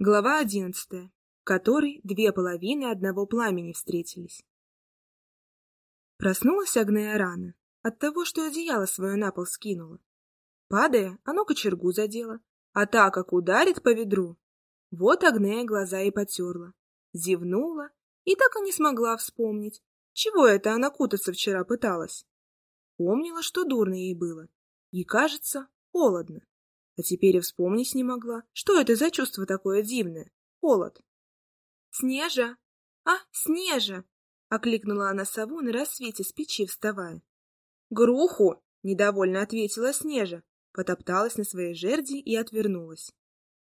Глава одиннадцатая, в которой две половины одного пламени встретились. Проснулась Агнея рано, от того, что одеяло свое на пол скинула. Падая, оно кочергу задело, а так как ударит по ведру. Вот Агнея глаза и потерла, зевнула и так и не смогла вспомнить, чего это она кутаться вчера пыталась. Помнила, что дурно ей было, и, кажется, холодно. А теперь и вспомнить не могла. Что это за чувство такое дивное? Холод. «Снежа! А, Снежа!» — окликнула она сову на рассвете с печи вставая. «Груху!» — недовольно ответила Снежа, потопталась на своей жерди и отвернулась.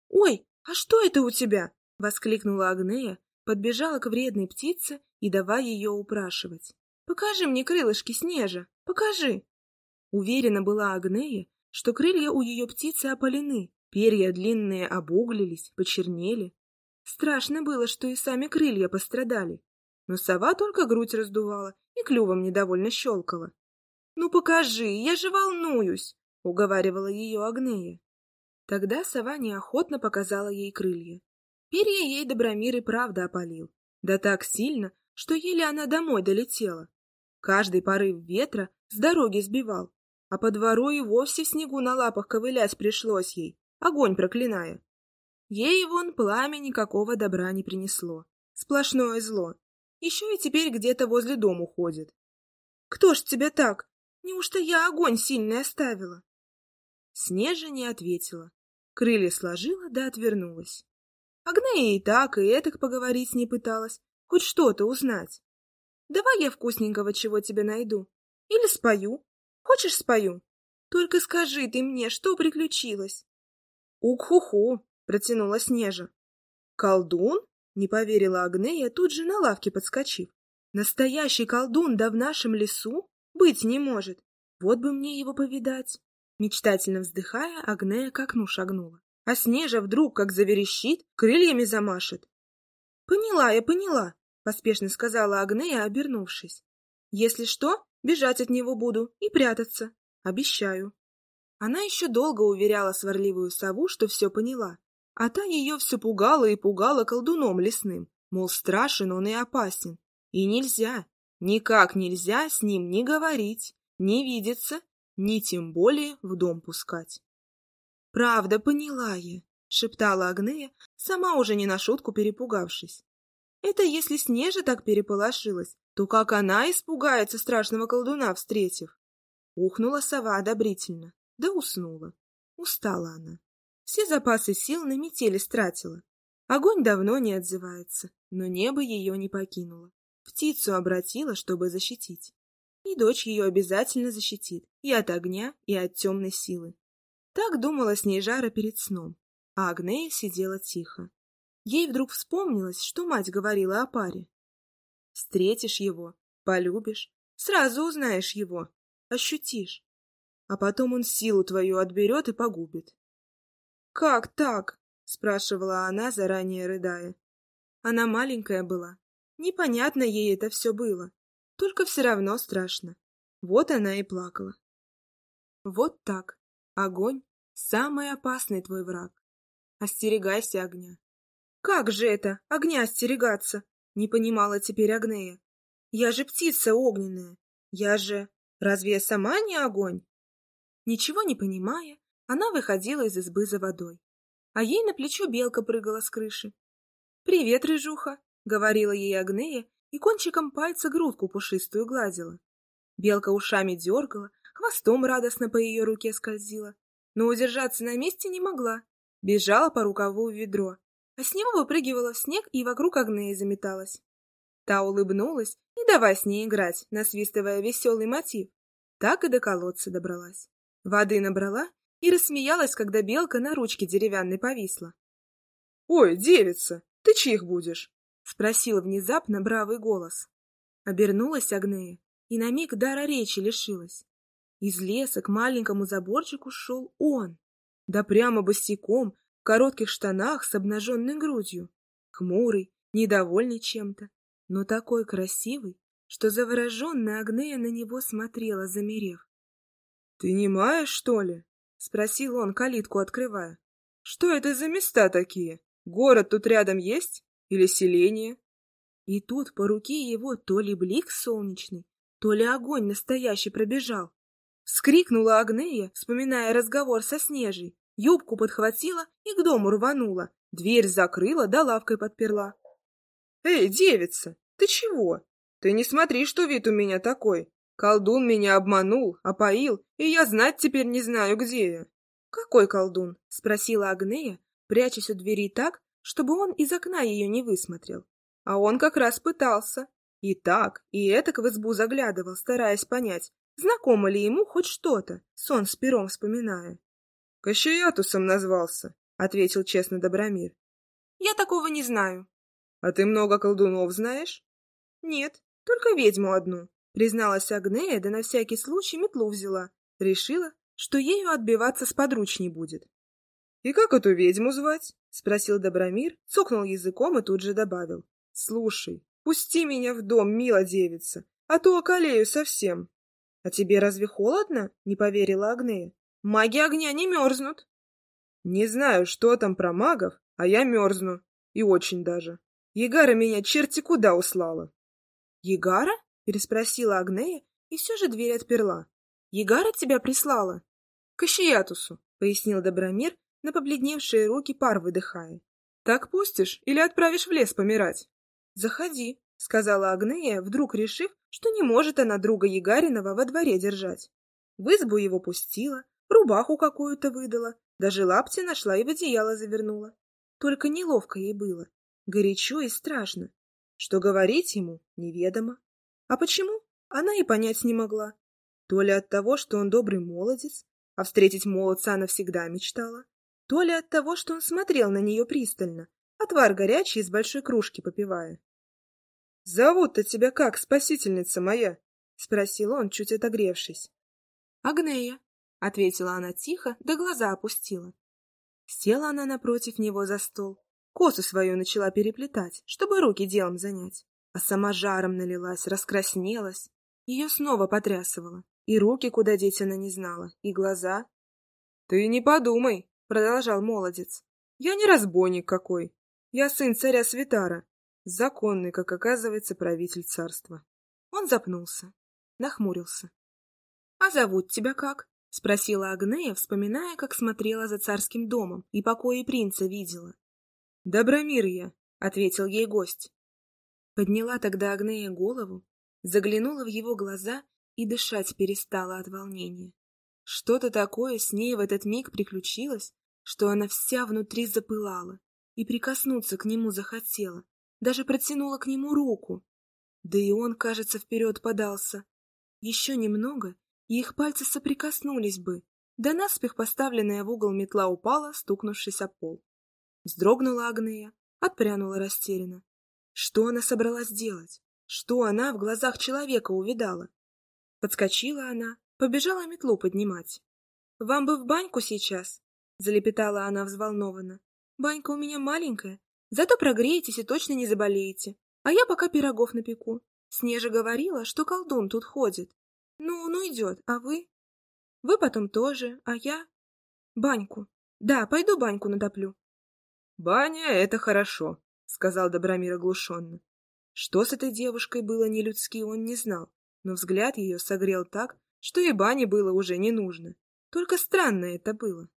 «Ой, а что это у тебя?» — воскликнула Агнея, подбежала к вредной птице и давай ее упрашивать. «Покажи мне крылышки, Снежа, покажи!» Уверена была Агнея, что крылья у ее птицы опалены, перья длинные обуглились, почернели. Страшно было, что и сами крылья пострадали. Но сова только грудь раздувала и клювом недовольно щелкала. — Ну покажи, я же волнуюсь! — уговаривала ее Агнея. Тогда сова неохотно показала ей крылья. Перья ей Добромир и правда опалил. Да так сильно, что еле она домой долетела. Каждый порыв ветра с дороги сбивал, а по двору и вовсе снегу на лапах ковылять пришлось ей, огонь проклиная. Ей вон пламя никакого добра не принесло. Сплошное зло. Еще и теперь где-то возле дома ходит. Кто ж тебя так? Неужто я огонь сильный оставила? Снежа не ответила. Крылья сложила да отвернулась. Агнея и так, и этак поговорить не пыталась, хоть что-то узнать. Давай я вкусненького чего тебе найду. Или спою, Хочешь, спою? Только скажи ты мне, что приключилось? Ук-ху-ху, протянула Снежа. Колдун? Не поверила Агнея, тут же на лавке подскочив. Настоящий колдун да в нашем лесу? Быть не может. Вот бы мне его повидать. Мечтательно вздыхая, Агнея к окну шагнула. А Снежа вдруг, как заверещит, крыльями замашет. — Поняла я, поняла, — поспешно сказала Агнея, обернувшись. — Если что, Бежать от него буду и прятаться. Обещаю. Она еще долго уверяла сварливую сову, что все поняла. А та ее все пугала и пугала колдуном лесным. Мол, страшен он и опасен. И нельзя, никак нельзя с ним ни говорить, ни видеться, ни тем более в дом пускать. «Правда, поняла я», — шептала Агнея, сама уже не на шутку перепугавшись. «Это если Снежа так переполошилась, то как она испугается страшного колдуна, встретив? Ухнула сова одобрительно, да уснула. Устала она. Все запасы сил на метели стратила. Огонь давно не отзывается, но небо ее не покинуло. Птицу обратила, чтобы защитить. И дочь ее обязательно защитит и от огня, и от темной силы. Так думала Снежара перед сном, а Агнея сидела тихо. Ей вдруг вспомнилось, что мать говорила о паре. Встретишь его, полюбишь, сразу узнаешь его, ощутишь. А потом он силу твою отберет и погубит. — Как так? — спрашивала она, заранее рыдая. Она маленькая была. Непонятно ей это все было. Только все равно страшно. Вот она и плакала. Вот так. Огонь — самый опасный твой враг. Остерегайся огня. Как же это, огня остерегаться? Не понимала теперь Агнея. Я же птица огненная. Я же... Разве я сама не огонь? Ничего не понимая, она выходила из избы за водой. А ей на плечо белка прыгала с крыши. «Привет, рыжуха!» — говорила ей Агнея и кончиком пальца грудку пушистую гладила. Белка ушами дергала, хвостом радостно по ее руке скользила, но удержаться на месте не могла. Бежала по рукаву в ведро, а с него выпрыгивала в снег и вокруг Агнеи заметалась. Та улыбнулась и давай с ней играть, насвистывая веселый мотив. Так и до колодца добралась. Воды набрала и рассмеялась, когда белка на ручке деревянной повисла. — Ой, девица, ты чьих будешь? — спросил внезапно бравый голос. Обернулась Агнея и на миг дара речи лишилась. Из леса к маленькому заборчику шел он, да прямо босиком, коротких штанах с обнаженной грудью, хмурый, недовольный чем-то, но такой красивый, что завороженная Агнея на него смотрела, замерев. — Ты не маешь, что ли? — спросил он, калитку открывая. — Что это за места такие? Город тут рядом есть? Или селение? И тут по руке его то ли блик солнечный, то ли огонь настоящий пробежал. Вскрикнула Агнея, вспоминая разговор со Снежей. Юбку подхватила и к дому рванула. Дверь закрыла, да лавкой подперла. — Эй, девица, ты чего? Ты не смотри, что вид у меня такой. Колдун меня обманул, опоил, и я знать теперь не знаю, где я. — Какой колдун? — спросила Агнея, прячась у двери так, чтобы он из окна ее не высмотрел. А он как раз пытался. И так, и этак в избу заглядывал, стараясь понять, Знакомо ли ему хоть что-то, сон с пером вспоминая? — Кощеятусом назвался, — ответил честно Добромир. — Я такого не знаю. — А ты много колдунов знаешь? — Нет, только ведьму одну, — призналась Агнея, да на всякий случай метлу взяла. Решила, что ею отбиваться сподручней будет. — И как эту ведьму звать? — спросил Добромир, цокнул языком и тут же добавил. — Слушай, пусти меня в дом, мила девица, а то околею совсем. «А тебе разве холодно?» — не поверила Агнея. «Маги огня не мерзнут». «Не знаю, что там про магов, а я мерзну. И очень даже. Егара меня черти куда услала». «Егара?» — переспросила Агнея и все же дверь отперла. «Егара тебя прислала?» «К Ищиятусу», — пояснил Добромир, на побледневшие руки пар выдыхая. «Так пустишь или отправишь в лес помирать?» «Заходи», — сказала Агнея, вдруг решив, что не может она друга Егаринова во дворе держать. В избу его пустила, рубаху какую-то выдала, даже лапти нашла и в одеяло завернула. Только неловко ей было, горячо и страшно. Что говорить ему, неведомо. А почему, она и понять не могла. То ли от того, что он добрый молодец, а встретить молодца она всегда мечтала, то ли от того, что он смотрел на нее пристально, отвар горячий из большой кружки попивая. — Зовут-то тебя как, спасительница моя? — спросил он, чуть отогревшись. — Агнея, — ответила она тихо, да глаза опустила. Села она напротив него за стол, косу свою начала переплетать, чтобы руки делом занять, а сама жаром налилась, раскраснелась. Ее снова потрясывала, и руки куда деть она не знала, и глаза. — Ты не подумай, — продолжал молодец, — я не разбойник какой, я сын царя Святара, Законный, как оказывается, правитель царства. Он запнулся, нахмурился. — А зовут тебя как? — спросила Агнея, вспоминая, как смотрела за царским домом и покои принца видела. — Добромир я, — ответил ей гость. Подняла тогда Агнея голову, заглянула в его глаза и дышать перестала от волнения. Что-то такое с ней в этот миг приключилось, что она вся внутри запылала и прикоснуться к нему захотела, даже протянула к нему руку. Да и он, кажется, вперед подался. Еще немного, и их пальцы соприкоснулись бы, да наспех поставленная в угол метла упала, стукнувшись о пол. Вздрогнула Агнея, отпрянула растерянно. Что она собралась делать? Что она в глазах человека увидала? Подскочила она, побежала метлу поднимать. — Вам бы в баньку сейчас, — залепетала она взволнованно. — Банька у меня маленькая, Зато прогреетесь и точно не заболеете. А я пока пирогов напеку. Снежа говорила, что колдун тут ходит. Ну, ну идет, а вы? Вы потом тоже, а я? Баньку. Да, пойду баньку натоплю. Баня — это хорошо, — сказал Добромир оглушенно. Что с этой девушкой было нелюдски, он не знал, но взгляд ее согрел так, что и бани было уже не нужно. Только странно это было.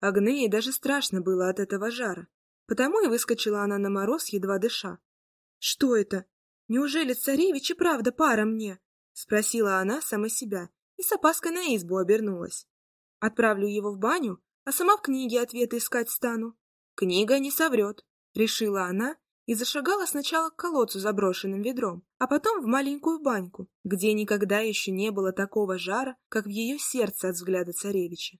Агнее даже страшно было от этого жара. Потому и выскочила она на мороз, едва дыша. — Что это? Неужели царевич и правда пара мне? — спросила она сама себя и с опаской на избу обернулась. — Отправлю его в баню, а сама в книге ответы искать стану. Книга не соврет, — решила она и зашагала сначала к колодцу заброшенным ведром, а потом в маленькую баньку, где никогда еще не было такого жара, как в ее сердце от взгляда царевича.